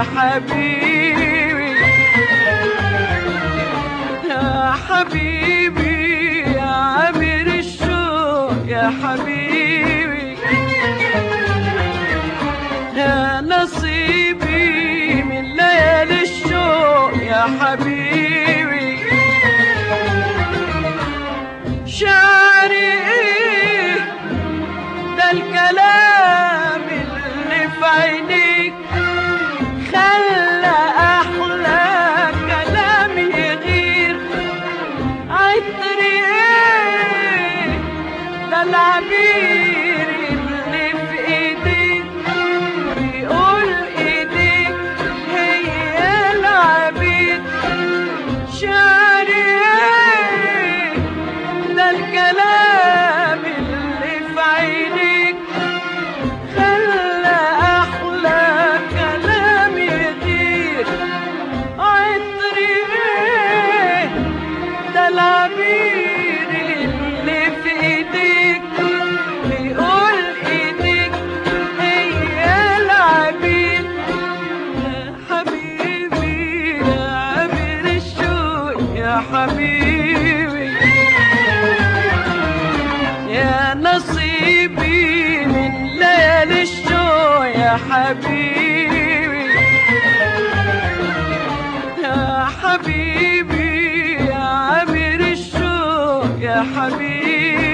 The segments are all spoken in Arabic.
يا حبيبي يا حبيبي يا الشوق يا حبيبي العبير اللي في ايديك بيقول ايديك هي العبير يا حبيبي يا عبير الشوق يا حبيبي يا نصيبي من ليالي الشوق يا حبيبي يا حبيبي.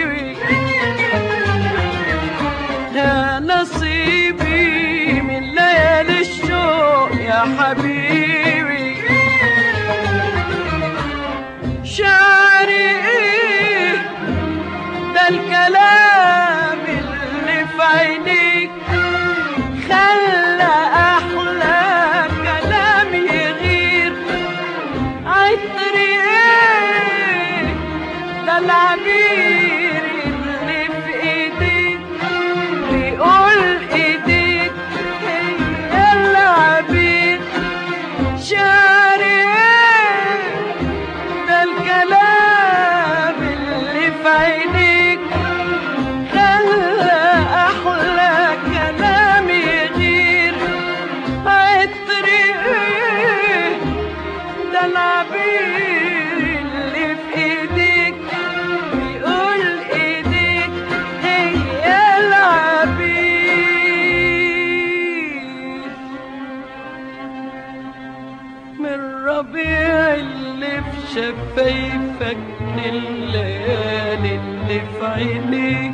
فكر الليالي اللي في عينيك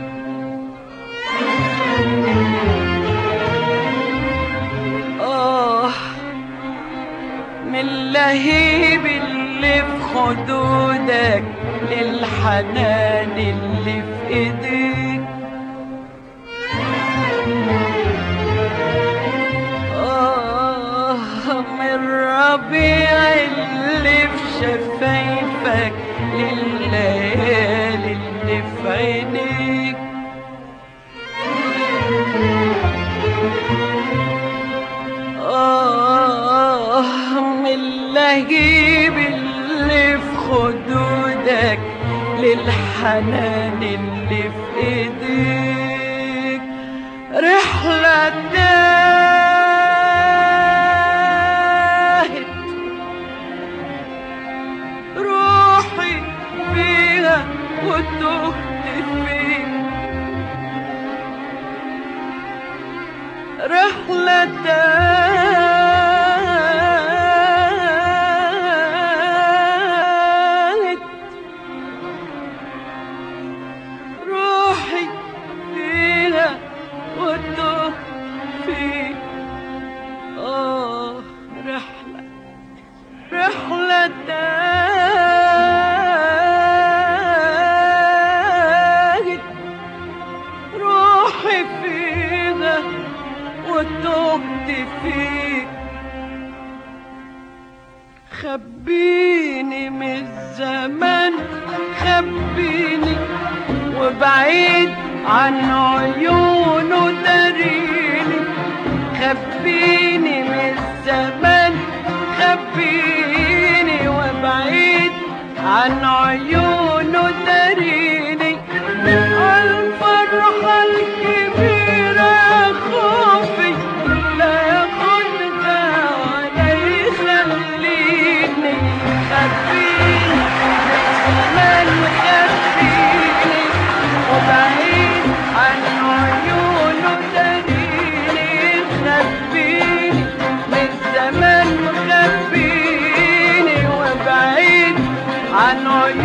آه من اللهيب اللي في خدودك للحنان اللي في ايديك الحنان اللي في ايديك رحلة التاهت روحي فينا وتوبت فيك. خبيني من الزمن خبيني وبعيد عن عيونه تريني خبيني من الزمن خبيني. I know you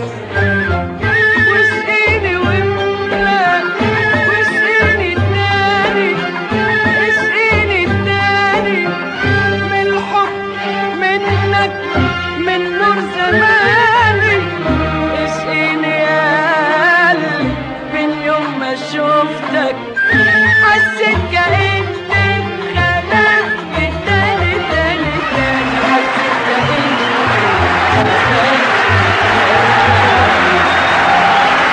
Thank you.